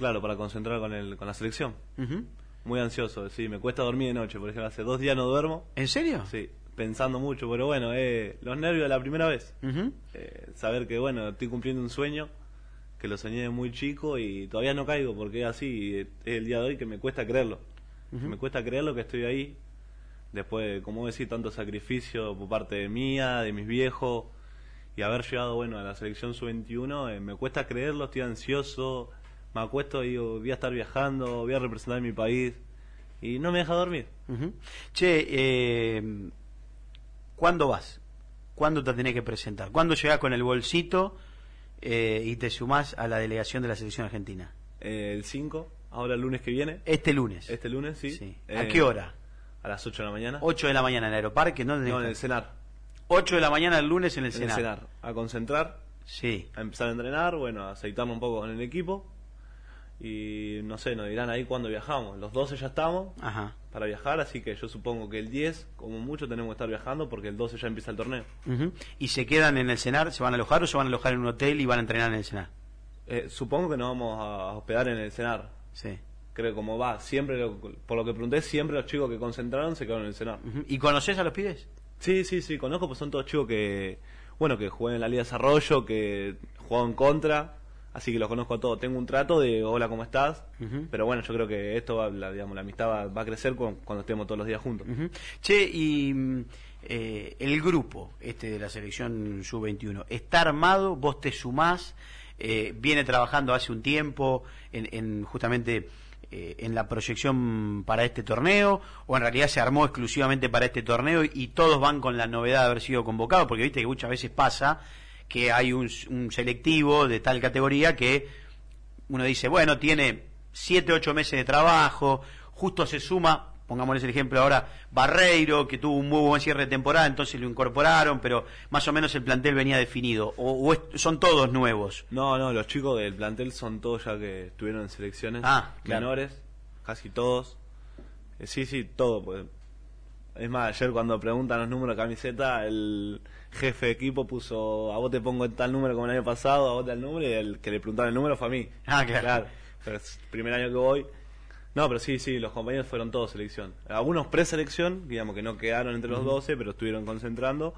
Claro, para concentrar con, el, con la selección. Muy ansioso, sí, me cuesta dormir de noche, por ejemplo, hace dos días no duermo. ¿En serio? Sí, pensando mucho, pero bueno, eh, los nervios de la primera vez. Eh, saber que, bueno, estoy cumpliendo un sueño, que lo soñé de muy chico y todavía no caigo porque es así, es el día de hoy que me cuesta creerlo. Me cuesta creerlo que estoy ahí, después de, como decir, tanto sacrificio por parte de mía, de mis viejos, y haber llegado, bueno, a la selección sub-21, eh, me cuesta creerlo, estoy ansioso, me acuesto y digo, voy a estar viajando, voy a representar mi país, y no me deja dormir. Ujú. Che, eh, ¿cuándo vas? ¿Cuándo te tenés que presentar? ¿Cuándo llegás con el bolsito eh, y te sumás a la delegación de la selección argentina? Eh, el 5, ahora el lunes que viene, Este lunes. este lunes, sí. Sí. ¿A Eh, qué hora? A las 8 de la mañana. 8 de la mañana en el aeroparque, ¿no? No, en el cenar. 8 de la mañana el lunes en el En el cenar. A concentrar, Sí. a empezar a entrenar, bueno, a aceitarnos un poco con el equipo. Y no sé, nos dirán ahí cuándo viajamos. Los 12 ya estamos Ajá. para viajar, así que yo supongo que el 10, como mucho, tenemos que estar viajando porque el 12 ya empieza el torneo. ¿Y se quedan en el cenar? ¿Se van a alojar o se van a alojar en un hotel y van a entrenar en el cenar? Eh, supongo que nos vamos a hospedar en el cenar. Sí. Creo como va, siempre, lo- por lo que pregunté, siempre los chicos que concentraron se quedaron en el cenar. ¿Y conoces a los pibes? Sí, sí, sí, conozco, pues son todos chicos que, bueno, que juegan en la Liga de Desarrollo, que juegan contra, así que los conozco a todos. Tengo un trato de hola, ¿cómo estás? Pero bueno, yo creo que esto, va, la, digamos, la amistad va, va a crecer con- cuando estemos todos los días juntos. Che, y mm, eh, el grupo este de la selección sub-21, ¿está armado? ¿Vos te sumás? Eh, ¿Viene trabajando hace un tiempo en, en justamente eh, en la proyección para este torneo? ¿O en realidad se armó exclusivamente para este torneo y, y todos van con la novedad de haber sido convocados? Porque viste que muchas veces pasa que hay un, un selectivo de tal categoría que uno dice, bueno, tiene siete, ocho meses de trabajo, justo se suma, pongámosles el ejemplo ahora, Barreiro, que tuvo un muy buen cierre de temporada, entonces lo incorporaron, pero más o menos el plantel venía definido, o, o es- son todos nuevos. No, no, los chicos del plantel son todos ya que estuvieron en selecciones Ah, claro. menores, casi todos. Eh, sí, sí, todo. Pues. Es más, ayer cuando preguntan los números de camiseta, el jefe de equipo puso, a vos te pongo tal número como el año pasado, a vos tal número, y el que le preguntaron el número fue a mí. Ah, claro. Pero es el primer año que voy. No, pero sí, sí, los compañeros fueron todos selección. Algunos preselección, digamos que no quedaron entre los 12, pero estuvieron concentrando.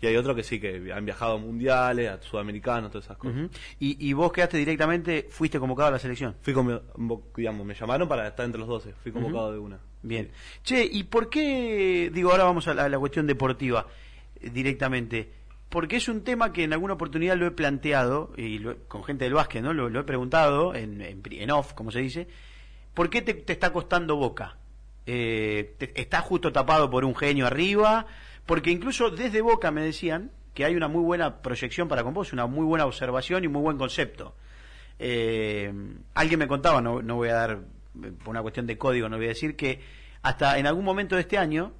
Y hay otros que sí, que han viajado a mundiales, a sudamericanos, todas esas cosas. Y, y vos quedaste directamente, fuiste convocado a la selección. Fui convo- digamos, me llamaron para estar entre los 12, fui convocado de una. Bien. Che, ¿y por qué, digo, ahora vamos a la, a la cuestión deportiva directamente? Porque es un tema que en alguna oportunidad lo he planteado, y lo con gente del básquet, ¿no? Lo, he preguntado en, en, en off, como se dice. ¿Por qué te, está costando Boca? Eh, te- ¿Estás justo tapado por un genio arriba? Porque incluso desde Boca me decían que hay una muy buena proyección para con vos, una muy buena observación y muy buen concepto. Eh, alguien me contaba, no, no voy a dar, eh, por una cuestión de código, no voy a decir que hasta en algún momento de este año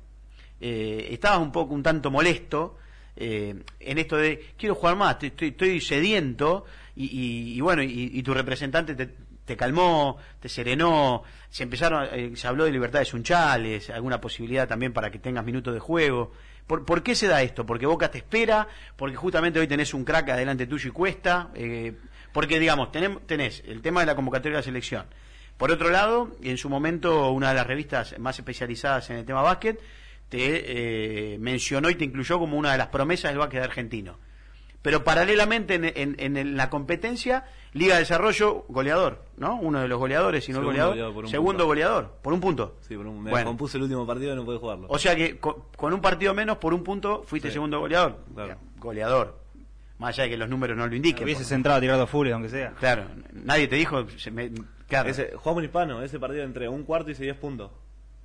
eh, estabas un poco, un tanto molesto eh, en esto de quiero jugar más, estoy, estoy sediento y, y- bueno, y, tu representante te, te calmó, te serenó, se empezaron, eh, se habló de libertades unchales, alguna posibilidad también para que tengas minutos de juego. ¿Por, qué se da esto? ¿Porque Boca te espera? ¿Porque justamente hoy tenés un crack adelante tuyo y cuesta? Eh, porque, digamos, tenem- tenés el tema de la convocatoria de la selección. Por otro lado, en su momento, una de las revistas más especializadas en el tema básquet te eh, mencionó y te incluyó como una de las promesas del básquet argentino. Pero paralelamente en, en- en la competencia, Liga de Desarrollo, goleador, ¿no? Uno de los goleadores, si no el Segundo goleador. goleador por un segundo punto. goleador, por un punto. Sí, por un- me Bueno. compuse el último partido y no pude jugarlo. O sea que con, con un partido menos, por un punto, fuiste Sí. segundo goleador. Claro. Goleador. Más allá de que los números no lo indiquen. Hubieses por- entrado a tirar dos fules, aunque sea. Claro, nadie te dijo. se me- claro. Ese, jugamos hispano, ese partido entre un cuarto hice 10 puntos.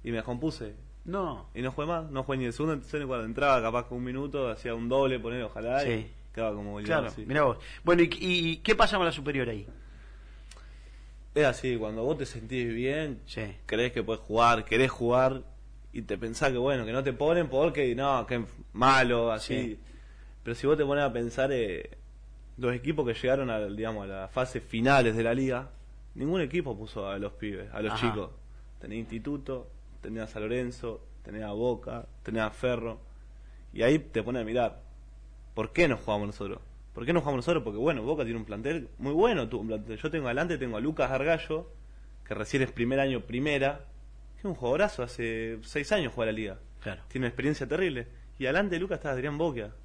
Y me compuse. No. Y no jugué más, no jugué ni el segundo, el tercero, cuarto. Entraba capaz con un minuto, hacía un doble, poner, ojalá. Sí. Y quedaba como goleador, Claro, sí. mira vos. Bueno, ¿y, y qué pasa con la superior ahí? Es así, cuando vos te sentís bien, Sí. crees que puedes jugar, querés jugar, y te pensás que bueno, que no te ponen porque no, que malo, así. Sí. Pero si vos te pones a pensar, eh, los equipos que llegaron a, digamos, a las fases finales de la liga, ningún equipo puso a los pibes, a los Ajá. chicos. Tenía Instituto, tenía a San Lorenzo, tenía a Boca, tenía a Ferro, y ahí te pones a mirar, ¿por qué no jugamos nosotros? ¿Por qué no jugamos nosotros? Porque bueno, Boca tiene un plantel muy bueno. Un plantel. Yo tengo adelante, tengo a Lucas Argallo, que recién es primer año primera, que es un jugadorazo, hace seis años juega la liga. Claro. Tiene una experiencia terrible. Y adelante de Lucas está Adrián Boquia,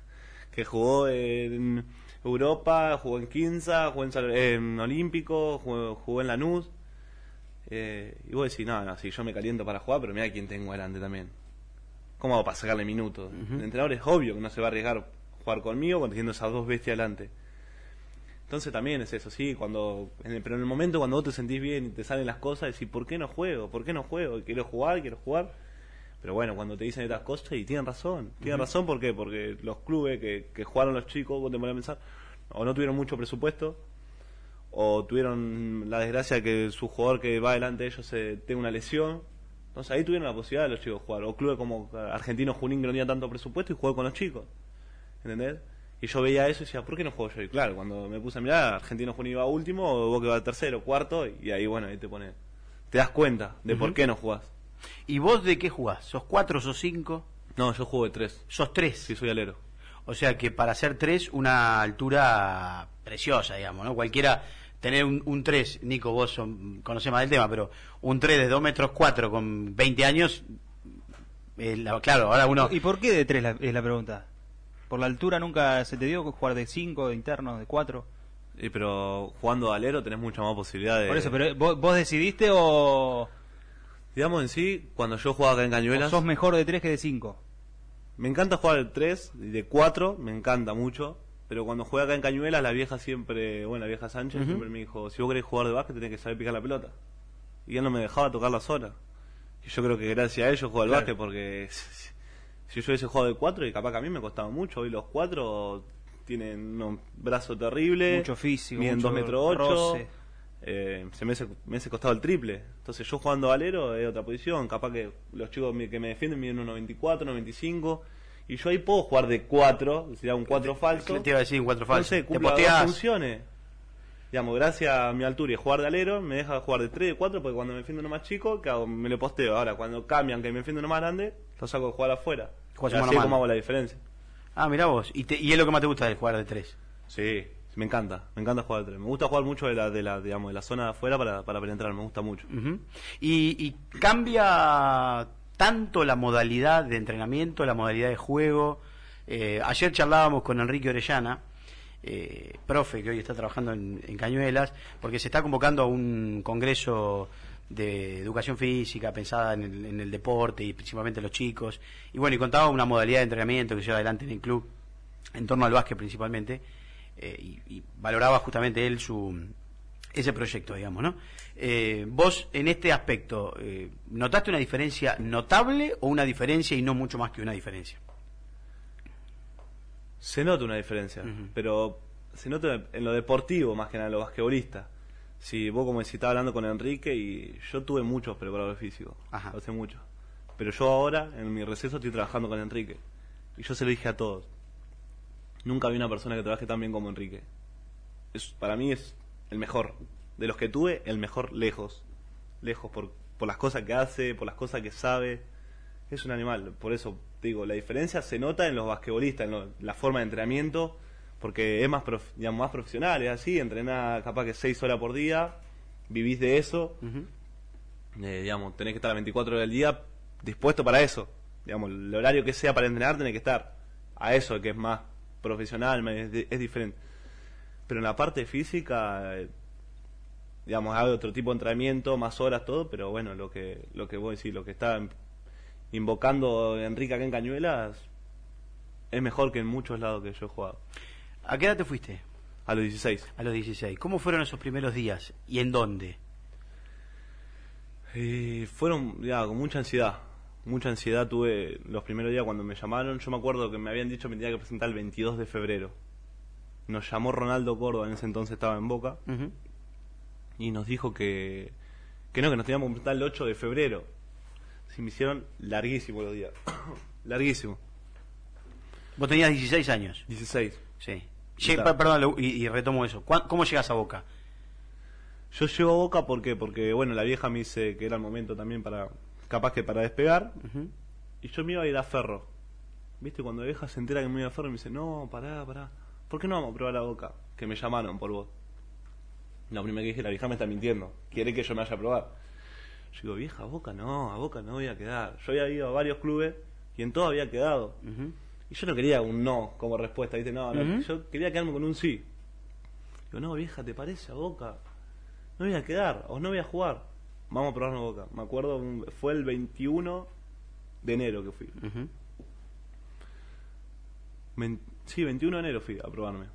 que jugó en Europa, jugó en Quinza, jugó en, Olímpico, jugó, jugó en Lanús. Eh, y vos decís, no, no, sí, yo me caliento para jugar, pero mira quién tengo adelante también. ¿Cómo hago para sacarle minutos? El entrenador es obvio que no se va a arriesgar jugar conmigo cuando teniendo esas dos bestias adelante. Entonces también es eso, sí, cuando en el- pero en el momento cuando vos te sentís bien y te salen las cosas, decís, ¿por qué no juego? ¿Por qué no juego? Quiero jugar, quiero jugar. Pero bueno, cuando te dicen estas cosas, y tienen razón. Tienen razón, ¿por qué? Porque los clubes que, que jugaron los chicos, vos te a pensar, o no tuvieron mucho presupuesto, o tuvieron la desgracia de que su jugador que va delante de ellos se tenga una lesión. Entonces ahí tuvieron la posibilidad de los chicos jugar. O clubes como Argentino Junín que no tenía tanto presupuesto y jugó con los chicos. ¿Entendés? Y yo veía eso y decía, ¿por qué no juego yo? Y claro, cuando me puse a mirar, Argentino Junín iba último, o vos que va tercero, cuarto, y ahí bueno, ahí te pones. Te das cuenta de por qué no jugás. ¿Y vos de qué jugás? ¿Sos cuatro, sos cinco? No, yo juego de tres. ¿Sos tres? Sí, soy alero. O sea que para ser tres, una altura preciosa, digamos, ¿no? Cualquiera tener un, un 3, Nico, vos son, conocés más del tema, pero un 3 de 2 metros 4 con 20 años, eh, la- claro, ahora uno... ¿Y por qué de tres la- es la pregunta? ¿Por la altura nunca se te dio jugar de cinco, de interno, de cuatro? Y, pero jugando de alero tenés mucha más posibilidad de... Por eso, pero ¿vos, vos decidiste o, Digamos en sí, cuando yo jugaba acá en Cañuelas... sos mejor de tres que de cinco? Me encanta jugar de 3 y de 4, me encanta mucho. Pero cuando juega acá en Cañuelas, la vieja siempre, bueno, la vieja Sánchez siempre me dijo, si vos querés jugar de básquet tenés que saber picar la pelota. Y él no me dejaba tocar la sola. Y yo creo que gracias a ello juego al Claro. básquet porque si yo hubiese jugado de 4 y capaz que a mí me costaba mucho, hoy los 4 tienen un brazo terrible, Mucho físico, miden mucho 2 metros 8, roce. eh, se me hace, me costado el triple. Entonces yo jugando alero es otra posición. Capaz que los chicos que me defienden miden 1.94, 1.95. Y yo ahí puedo jugar de 4, sería un 4 falso. Te iba a decir un 4 No falso. sé, te las dos funciones. Digamos, gracias a mi altura y jugar de alero, me deja jugar de 3, de 4, porque cuando me defiendo uno más chico, que hago? me lo posteo. Ahora, cuando cambian, que me defiendo uno más grande, lo saco de jugar afuera. Así es como hago la diferencia. Ah, mirá vos. ¿Y, te- y es lo que más te gusta del jugar de 3. Sí, me encanta, me encanta jugar de 3. Me gusta jugar mucho de la, de la, digamos, de la zona de afuera para, para penetrar, me gusta mucho. y, y cambia tanto la modalidad de entrenamiento, la modalidad de juego. Eh, ayer charlábamos con Enrique Orellana, eh, profe que hoy está trabajando en, en Cañuelas, porque se está convocando a un congreso de educación física pensada en el, en el deporte y principalmente los chicos. Y bueno, y contaba una modalidad de entrenamiento que se lleva adelante en el club, en torno al básquet principalmente, eh, y, y valoraba justamente él su ese proyecto, digamos, ¿no? Eh, vos, en este aspecto, eh, ¿notaste una diferencia notable o una diferencia y no mucho más que una diferencia? Se nota una diferencia, pero se nota en lo deportivo más que nada en lo basquetbolista. Si vos como si estaba hablando con Enrique y yo tuve muchos preparadores físicos, Ajá. hace mucho. Pero yo ahora, en mi receso, estoy trabajando con Enrique. Y yo se lo dije a todos. Nunca vi una persona que trabaje tan bien como Enrique. Es, para mí es el mejor. De los que tuve, el mejor lejos. Lejos por, por las cosas que hace, por las cosas que sabe. Es un animal. Por eso te digo, la diferencia se nota en los basquetbolistas, en lo- la forma de entrenamiento, porque es más, prof- digamos, más profesional, es así, entrenás capaz que 6 horas por día, vivís de eso, eh, digamos, tenés que estar las 24 horas del día dispuesto para eso. Digamos, el horario que sea para entrenar, tenés que estar a eso, que es más profesional, es diferente. Pero en la parte física, eh, digamos, hay otro tipo de entrenamiento, más horas, todo, pero bueno, lo que, lo que voy a decir, lo que está invocando Enrique acá en Cañuelas es mejor que en muchos lados que yo he jugado. ¿A qué edad te fuiste? A los 16. A los 16. ¿Cómo fueron esos primeros días y en dónde? Y fueron, ya, con mucha ansiedad. Mucha ansiedad tuve los primeros días cuando me llamaron. Yo me acuerdo que me habían dicho que me tenía que presentar el 22 de febrero. Nos llamó Ronaldo Córdoba, en ese entonces estaba en Boca, y nos dijo que, que no, que nos teníamos que presentar el 8 de febrero. Se me hicieron larguísimos los días. Larguísimo. Vos tenías 16 años. 16. Sí. Perdón, y, y retomo eso. ¿Cuán- ¿Cómo llegas a Boca? Yo llego a Boca porque, porque bueno, la vieja me dice que era el momento también para, capaz que para despegar, y yo me iba a ir a Ferro. ¿Viste? Cuando la vieja se entera que me iba a Ferro, me dice, no, pará, pará, ¿por qué no vamos a probar a Boca? Que me llamaron por vos. Lo primero que dije, la vieja me está mintiendo, quiere que yo me vaya a probar. Yo digo, vieja, a Boca no, a Boca no voy a quedar. Yo había ido a varios clubes y en todos había quedado. Y yo no quería un no como respuesta, ¿viste? No, no, yo quería quedarme con un sí. Digo, no, vieja, ¿te parece a Boca? No voy a quedar, o no voy a jugar. Vamos a probarnos Boca. Me acuerdo, fue el 21 de enero que fui. Ven- sí, 21 de enero fui a probarme.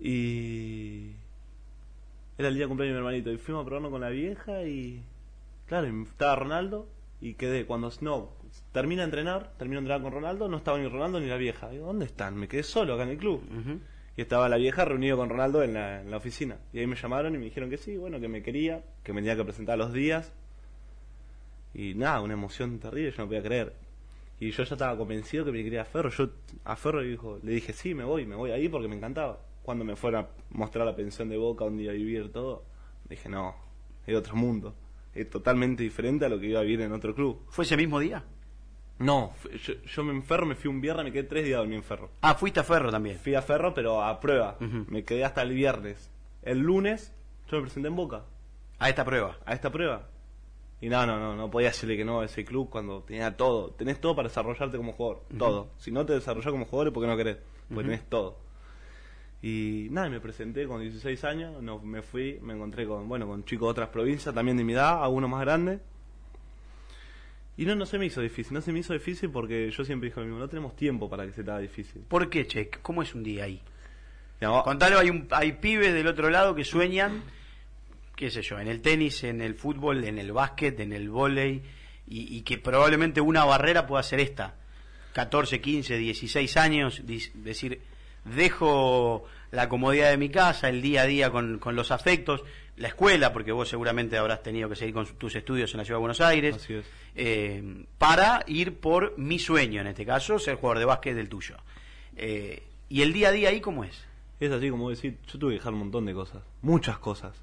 Y. Era el día de cumpleaños de mi hermanito. Y fuimos a probarnos con la vieja y. Claro, estaba Ronaldo y quedé. Cuando. No, termina de entrenar, termino de entrenar con Ronaldo, no estaba ni Ronaldo ni la vieja. Digo, ¿dónde están? Me quedé solo acá en el club. Y estaba la vieja reunido con Ronaldo en la, en la oficina. Y ahí me llamaron y me dijeron que sí, bueno, que me quería, que me tenía que presentar los días. Y nada, una emoción terrible, yo no podía creer. Y yo ya estaba convencido que me quería a Ferro. Yo a Ferro le, dijo, le dije, sí, me voy, me voy ahí porque me encantaba. Cuando me fueron a mostrar la pensión de Boca, un día a vivir todo, dije, no, es otro mundo. Es totalmente diferente a lo que iba a vivir en otro club. ¿Fue ese mismo día? No, yo, yo me enferro, me fui un viernes, me quedé tres días dormido en Ferro. Ah, fuiste a Ferro también. Fui a Ferro, pero a prueba. Me quedé hasta el viernes. El lunes yo me presenté en Boca, A esta prueba. a esta prueba. Y no, no, no, no podía decirle que no a ese club cuando tenía todo. Tenés todo para desarrollarte como jugador, todo. Si no te desarrollás como jugador es porque no querés, porque tenés todo. Y nada, me presenté con 16 años, no, me fui, me encontré con, bueno, con chicos de otras provincias, también de mi edad, algunos más grandes. Y no, no se me hizo difícil, no se me hizo difícil porque yo siempre dije lo mismo, no tenemos tiempo para que se te haga difícil. ¿Por qué, Che? ¿Cómo es un día ahí? Digamos, Contalo, hay, un, hay pibes del otro lado que sueñan, qué sé yo, en el tenis, en el fútbol, en el básquet, en el vóley, y, y que probablemente una barrera pueda ser esta. 14, 15, 16 años, decir, dejo la comodidad de mi casa, el día a día con, con los afectos, la escuela, porque vos seguramente habrás tenido que seguir con tus estudios en la Ciudad de Buenos Aires, Así es. eh, para ir por mi sueño, en este caso, ser jugador de básquet del tuyo. Eh, ¿Y el día a día ahí cómo es? Es así como decir, yo tuve que dejar un montón de cosas, muchas cosas.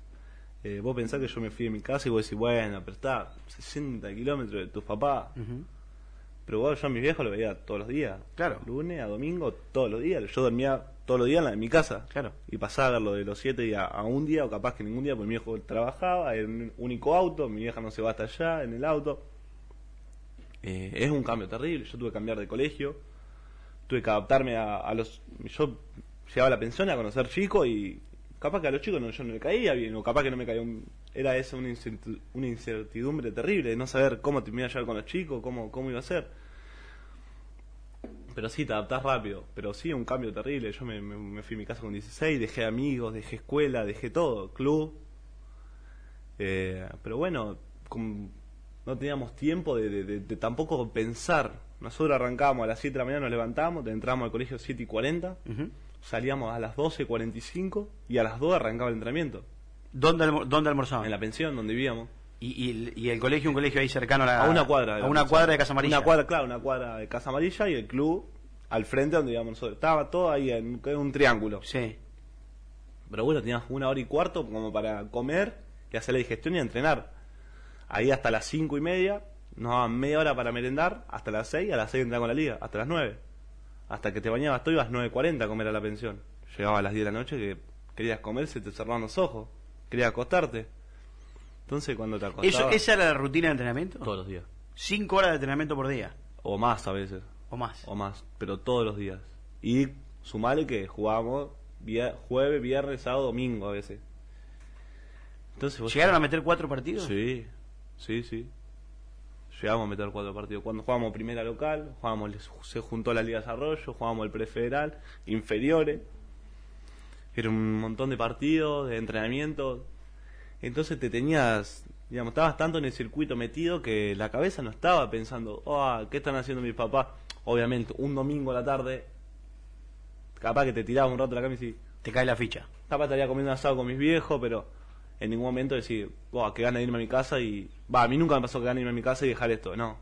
Eh, vos pensás que yo me fui de mi casa y vos decís, bueno, pero está 60 kilómetros de tus papás. Pero vos, yo a mis viejos lo veía todos los días. Claro. Lunes a domingo, todos los días. Yo dormía todos los días en, la, en mi casa. Claro. Y pasaba a verlo de los 7 días a un día, o capaz que ningún día, porque mi viejo trabajaba en un único auto, mi vieja no se va hasta allá en el auto. Eh, es un cambio terrible. Yo tuve que cambiar de colegio, tuve que adaptarme a, a los. Yo llegaba a la pensión a conocer chicos y capaz que a los chicos no, yo no le caía bien, o capaz que no me caía. un- era esa una, incerti- una incertidumbre terrible de no saber cómo te iba a llevar con los chicos, cómo, cómo iba a ser. Pero sí, te adaptás rápido. Pero sí, un cambio terrible. Yo me, fui a mi casa con 16, dejé amigos, dejé escuela, dejé todo, club. Eh, pero bueno, no teníamos tiempo de, tampoco pensar. Nosotros arrancábamos a las 7 de la mañana, nos levantamos, entramos al colegio 7 y 40, Ujú. Salíamos a las 12.45 y a las 2 arrancaba el entrenamiento. ¿Dónde, almo- dónde almorzaban? En la pensión donde vivíamos. y, y el, y el colegio, un colegio ahí cercano a la... A una cuadra. de A una pensión. cuadra de Casa Amarilla. Una cuadra, claro, una cuadra de Casa Amarilla y el club al frente donde íbamos nosotros. Estaba todo ahí en, en un triángulo. Sí. Pero bueno, teníamos una hora y cuarto como para comer y hacer la digestión y entrenar. Ahí hasta las cinco y media, nos daban media hora para merendar, hasta las seis, a las seis entraba con la liga, hasta las nueve. Hasta que te bañabas todo ibas 9.40 a comer a la pensión. Llegaba a las 10 de la noche que querías comer, se te cerraban los ojos, querías acostarte. Entonces cuando te Eso, acostabas... ¿Esa era la rutina de entrenamiento? Todos los días. Cinco horas de entrenamiento por día. O más a veces. O más. O más, pero todos los días. Y sumale que jugábamos jueves, viernes, sábado, domingo a veces. Entonces ¿Llegaron a meter cuatro partidos? Sí, sí, sí. Llegamos a meter cuatro partidos. Cuando jugábamos primera local, jugábamos, se juntó la Liga de Desarrollo, jugábamos el prefederal, inferiores. Era un montón de partidos, de entrenamiento. Entonces te tenías, digamos, estabas tanto en el circuito metido que la cabeza no estaba pensando, oh, ¿qué están haciendo mis papás? Obviamente, un domingo a la tarde, capaz que te tirabas un rato la cama y Te cae la ficha. capaz estaría comiendo asado con mis viejos, pero en ningún momento decir, "Buah, que gana de irme a mi casa y... Va, a mí nunca me pasó que gane de irme a mi casa y dejar esto, no.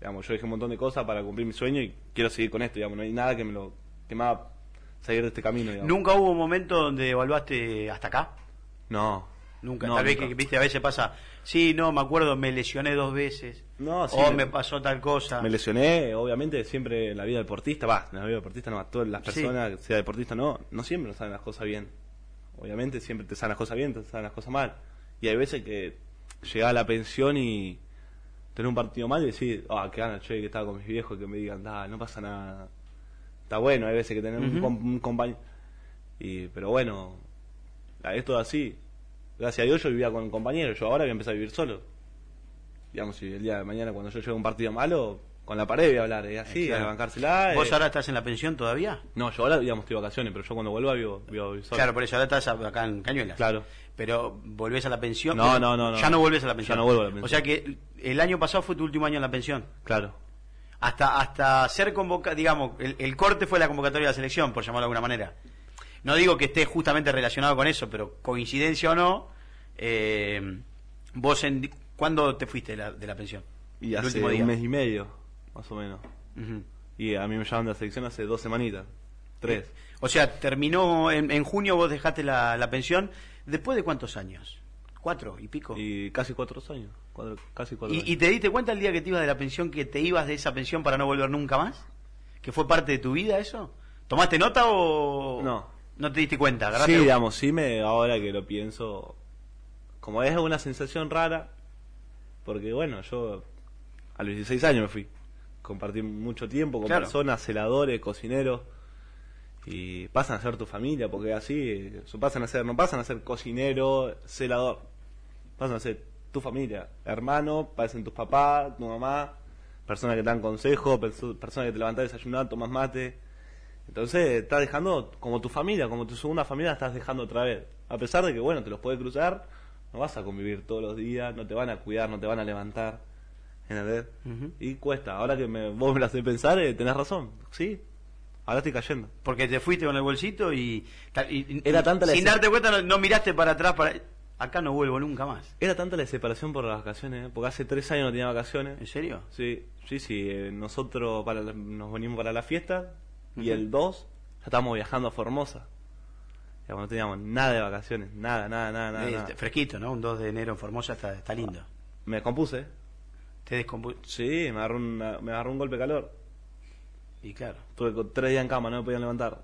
Digamos, yo dejé un montón de cosas para cumplir mi sueño y quiero seguir con esto, digamos, no hay nada que me lo... que me haga salir de este camino, digamos. ¿Nunca hubo un momento donde evaluaste hasta acá? No, Nunca. No, Tal vez que, viste, a veces pasa, sí, no, me acuerdo, me lesioné dos veces. No, sí, o me- me pasó tal cosa. Me lesioné, obviamente, siempre en la vida deportista, va, en la vida deportista no, todas las Sí. personas, sea deportista o no, no siempre nos salen las cosas bien. Obviamente siempre te salen las cosas bien, te salen las cosas mal. Y hay veces que llegás a la pensión y tener un partido mal y decir, ah, qué gana, che, que estaba con mis viejos y que me digan, da, no pasa nada. Está bueno, hay veces que tener un, un compañero. Y, pero bueno, la- es todo así. Gracias a Dios yo vivía con compañeros, yo ahora voy a empezar a vivir solo. Digamos, si el día de mañana cuando yo llegue a un partido malo, con la pared voy a hablar, es así, Claro. a bancársela. ¿Vos eh. ahora estás en la pensión todavía? No, yo ahora, digamos, estoy de vacaciones, pero yo cuando vuelva vivo, vivo solo. Claro, por eso ahora estás acá en Cañuelas. Claro. Pero volvés a la pensión. No, no, no, no. Ya no volvés a la pensión. Ya no vuelvo a la pensión. O sea que el año pasado fue tu último año en la pensión. Claro. Hasta hasta ser convocado, digamos, el, el corte fue la convocatoria de la selección, por llamarlo de alguna manera. No digo que esté justamente relacionado con eso, pero coincidencia o no, eh, vos en, ¿cuándo te fuiste de la, de la pensión? Y El hace último día. un mes y medio, más o menos. Y a mí me llaman de la selección hace dos semanitas. Tres. O sea, terminó en, en junio, vos dejaste la, la pensión. ¿Después de cuántos años? ¿Cuatro y pico? Y casi cuatro años. Cuatro, casi cuatro ¿Y, años. y te diste cuenta el día que te ibas de la pensión que te ibas de esa pensión para no volver nunca más? ¿Que fue parte de tu vida eso? ¿Tomaste nota o No. no te diste cuenta? ¿Agarraste Sí, digamos, sí me, ahora que lo pienso, como es una sensación rara, porque bueno, yo a los 16 años me fui, compartí mucho tiempo con Claro. personas, celadores, cocineros, y pasan a ser tu familia, porque así, pasan a ser, no pasan a ser cocinero, celador, pasan a ser tu familia, hermano, parecen tus papás, tu mamá, personas que te dan consejos, perso- personas que te levantan a desayunar, tomas mate, entonces estás dejando como tu familia, como tu segunda familia, la estás dejando otra vez. A pesar de que, bueno, te los puedes cruzar, no vas a convivir todos los días, no te van a cuidar, no te van a levantar. ¿Entendés? Ujú. Y cuesta. Ahora que me, vos me lo haces pensar, eh, tenés razón. Sí, ahora estoy cayendo. Porque te fuiste con el bolsito y... Era tanta la Sin darte cuenta no, no miraste para atrás para... Acá no vuelvo nunca más. Era tanta la separación por las vacaciones, ¿eh? porque hace tres años no tenía vacaciones. ¿En serio? Sí, sí, sí. eh, nosotros para la- nos venimos para la fiesta y el 2 ya estábamos viajando a Formosa. Digamos, no teníamos nada de vacaciones, nada, nada, nada, nada. Nada. Fresquito, ¿no? Un 2 de enero en Formosa está, está lindo. Me compuse. Te descompu... Sí, me agarró, una- me agarró un golpe de calor. Y claro. Tuve co- tres días en cama, no me podían levantar.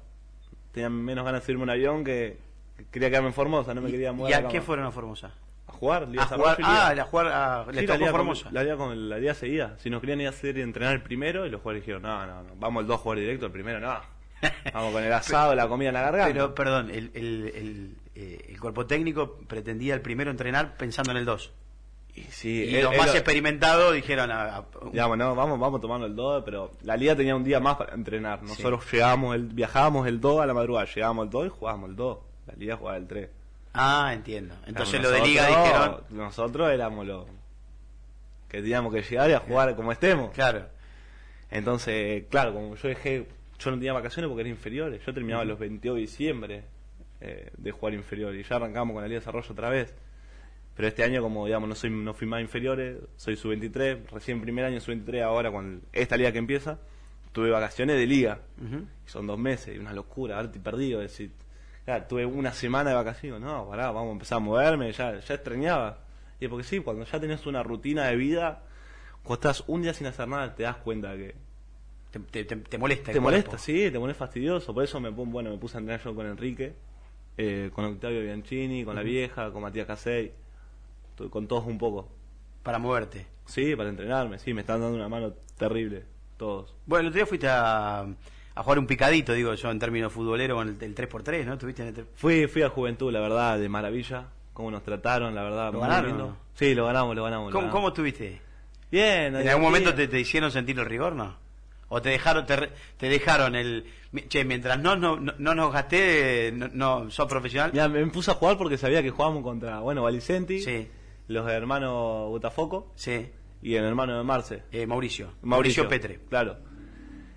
Tenía menos ganas de subirme a un avión que, que quería quedarme en Formosa, no me quería ¿Y mover. de a qué cama. fueron a Formosa? A jugar, A jugar, y Liga. ah, la jugar a, Sí, la liga, Formosa. Con, la liga con la liga seguía. Si nos querían ir a hacer y entrenar el primero, y los jugadores dijeron, no, no, no, vamos el dos a jugar directo, el primero no. Vamos con el asado, la comida en la garganta. Pero, perdón, el, el, el, eh, el cuerpo técnico pretendía el primero entrenar pensando en el 2. Y sí, Y los más experimentados dijeron a, a- Digamos, no, vamos, vamos tomando el 2, pero la liga tenía un día más para entrenar. Nosotros llegábamos el, viajábamos el 2 a la madrugada, llegábamos el 2 y jugábamos el 2. La liga jugaba el 3. Ah, entiendo. Entonces Digamos, lo de liga dijeron, Nosotros éramos los que teníamos que llegar y a jugar como estemos. claro, Entonces, claro, como yo dejé, yo no tenía vacaciones porque era inferiores. Yo terminaba los 22 de diciembre eh, de jugar inferior y ya arrancamos con la Liga de Desarrollo otra vez. Pero este año, como digamos, no soy no fui más inferiores, soy sub-23, recién primer año sub-23, ahora con esta liga que empieza, tuve vacaciones de liga. Y son dos meses, y una locura, haberte perdido. Decir, tuve una semana de vacaciones, no, pará, vamos a empezar a moverme, ya, ya extrañaba. Y porque sí, cuando ya tenés una rutina de vida, cuando estás un día sin hacer nada, te das cuenta que te, te- molesta. el te molesta, sí, te pones fastidioso. Por eso me bueno, me puse a entrenar yo con Enrique, eh, con Octavio Bianchini, con la vieja, con Matías Casey, con todos un poco. Para moverte. Sí, para entrenarme, sí, me están dando una mano terrible, todos. Bueno, el otro día fuiste a, a jugar un picadito, digo yo, en términos futboleros, con el, el 3x3, ¿no? Tuviste en el 3 Fui, fui a Juventud, la verdad, de maravilla. Cómo nos trataron, la verdad. ¿Lo ganaron no? Sí, lo ganamos, lo ganamos. lo ¿Cómo, ganamos. ¿Cómo estuviste? Bien. ¿En algún momento te, te hicieron sentir el rigor, no? ¿O te dejaron te, dejaron el... Che, mientras no, no, no, no nos gasté, no, no sos profesional? Mirá, me puse a jugar porque sabía que jugábamos contra, bueno, Valicenti, Sí, los hermanos Botafoco sí. y el hermano de Marce. Eh, Mauricio. Mauricio. Petre. Claro.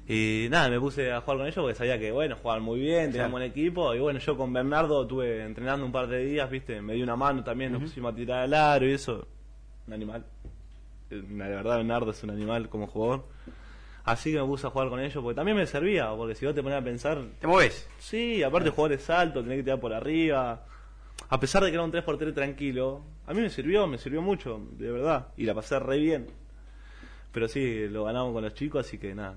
Y nada, me puse a jugar con ellos porque sabía que, bueno, jugaban muy bien, tenían buen equipo. Y bueno, yo con Bernardo estuve entrenando un par de días, viste, me dio una mano también, nos pusimos a tirar al aro y eso. Un animal. Eh, De verdad, Bernardo es un animal como jugador. Así que me puse a jugar con ellos porque también me servía, porque si vos te pones a pensar, ¿Te moves? sí, aparte jugadores altos, tenés que tirar por arriba. A pesar de que era un 3x3 tranquilo, a mí me sirvió, me sirvió mucho, de verdad. Y la pasé re bien. Pero sí, lo ganamos con los chicos, así que nada.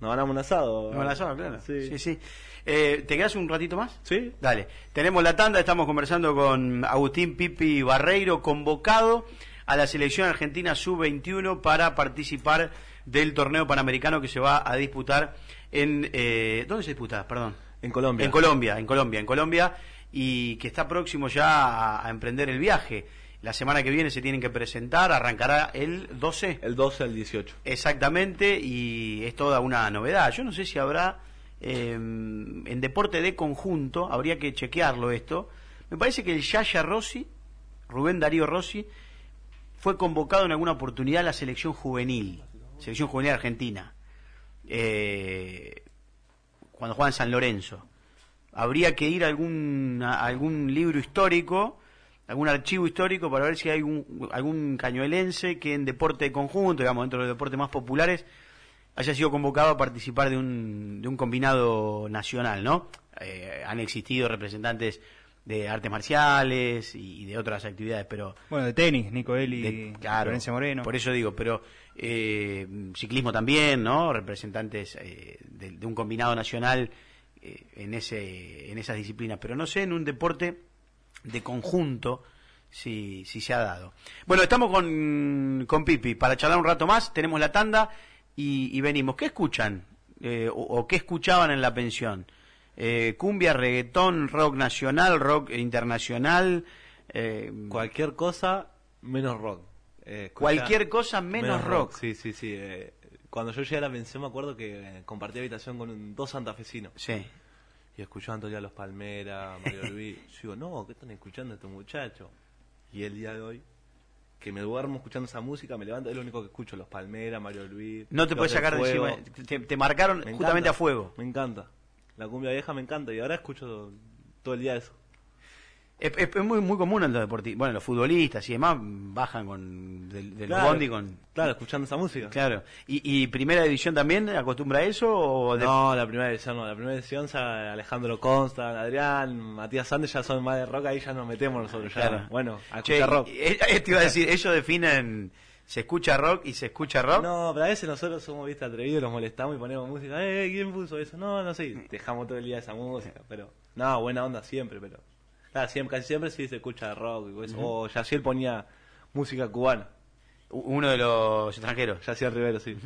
Nos ganamos un asado. No, la zona, claro. Sí. Sí, sí. Eh, ¿Te quedas un ratito más? ¿Sí? Dale. Tenemos la tanda, estamos conversando con Agustín Pipi Barreiro, convocado a la selección argentina sub-21 para participar del torneo panamericano que se va a disputar en... Eh, ¿Dónde se disputa? Perdón. En Colombia. En Colombia, en Colombia, en Colombia, y que está próximo ya a, a emprender el viaje. La semana que viene se tienen que presentar, arrancará el 12. El 12 al 18. Exactamente, y es toda una novedad. Yo no sé si habrá eh, en deporte de conjunto, habría que chequearlo esto. Me parece que el Yaya Rossi, Rubén Darío Rossi, fue convocado en alguna oportunidad a la selección juvenil, selección juvenil argentina, eh, cuando jugaba en San Lorenzo. Habría que ir a algún, a algún libro histórico, algún archivo histórico para ver si hay un- algún cañuelense que en deporte de conjunto, digamos, dentro de los deportes más populares, haya sido convocado a participar de un, de un combinado nacional, ¿no? Eh, han existido representantes de artes marciales y, de otras actividades, pero Bueno, de tenis, Nico Eli, de- claro, Florencia Moreno. Por eso digo, pero eh, ciclismo también, ¿no? Representantes eh, de, de un combinado nacional eh, en ese en esas disciplinas, pero no sé en un deporte de conjunto si, si se ha dado. Bueno, estamos con, con Pipi para charlar un rato más, tenemos la tanda y, y venimos. ¿Qué escuchan? Eh, o, o qué escuchaban en la pensión? Eh, cumbia, reggaetón, rock nacional, rock internacional. eh, Cualquier cosa menos rock. Eh, Cualquier cosa menos rock. Sí, sí, sí. Cuando yo llegué a la pensión me acuerdo que eh, compartí habitación con un- dos santafesinos. Sí. Y escuchaban todo el día Los Palmeras, Mario Luis. Yo digo, no, ¿qué están escuchando estos muchachos? Y el día de hoy, que me duermo escuchando esa música, me levanto, es lo único que escucho, Los Palmeras, Mario Luis. No te puedes sacar de encima. Te, te marcaron Me justamente encanta, a fuego. Me encanta. La cumbia vieja me encanta y ahora escucho todo el día eso. Es, es- es muy, muy común en los deportistas. Bueno, los futbolistas y demás bajan con del, del Claro, bondi con. Claro, escuchando esa música. Claro. ¿Y, y primera división también acostumbra a eso? O de- No, la primera edición no. La primera ya Alejandro Consta, Adrián, Matías Sandes ya son más de rock, ahí ya nos metemos nosotros. Ya, Claro. Bueno, a Che, escuchar rock. eh, eh, te iba a decir, ellos definen. ¿Se escucha rock y se escucha rock? No, pero a veces nosotros somos, viste, atrevidos, los molestamos y ponemos música. Eh, ¿quién puso eso? No, no sé. Dejamos todo el día esa música, pero. No, buena onda siempre, pero. Claro, siempre, casi siempre sí se escucha rock. y eso. O Yaciel ponía música cubana. Uno de los extranjeros. Yaciel Rivero, sí.